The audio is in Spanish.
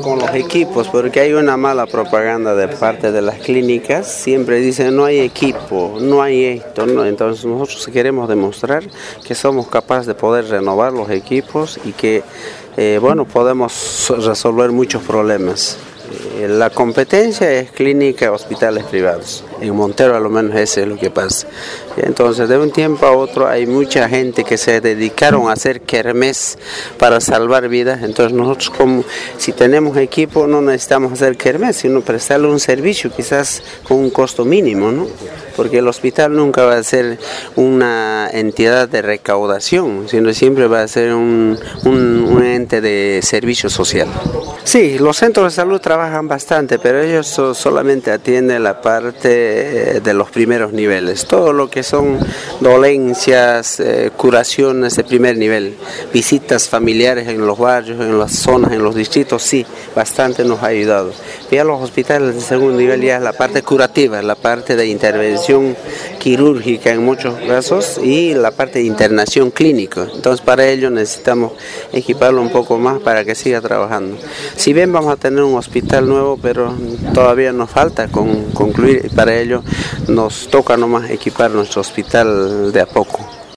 con los equipos, porque hay una mala propaganda de parte de las clínicas. Siempre dicen no hay equipo, no hay esto. Entonces nosotros queremos demostrar que somos capaces de poder renovar los equipos y que, eh, bueno, podemos resolver muchos problemas. Eh, la competencia es clínica, hospitales privados. En Montero a lo menos eso es lo que pasa. Entonces de un tiempo a otro hay mucha gente que se dedicaron a hacer kermés para salvar vidas. Entonces nosotros como si tenemos equipo no necesitamos hacer kermés, sino prestarle un servicio quizás con un costo mínimo, ¿no? Porque el hospital nunca va a ser una entidad de recaudación, sino siempre va a ser un, un, un ente de servicio social. Sí, los centros de salud trabajan bastante, pero ellos solamente atienden la parte eh, de los primeros niveles. Todo lo que son dolencias, eh, curaciones de primer nivel, visitas familiares en los barrios, en las zonas, en los distritos, sí, bastante nos ha ayudado. Ya los hospitales de segundo nivel ya es la parte curativa, la parte de intervención quirúrgica en muchos casos y la parte de internación clínica. Entonces para ello necesitamos equiparlo un poco más para que siga trabajando. Si bien vamos a tener un hospital nuevo, pero todavía nos falta con, concluir y para ello nos toca nomás equipar nuestro hospital de a poco.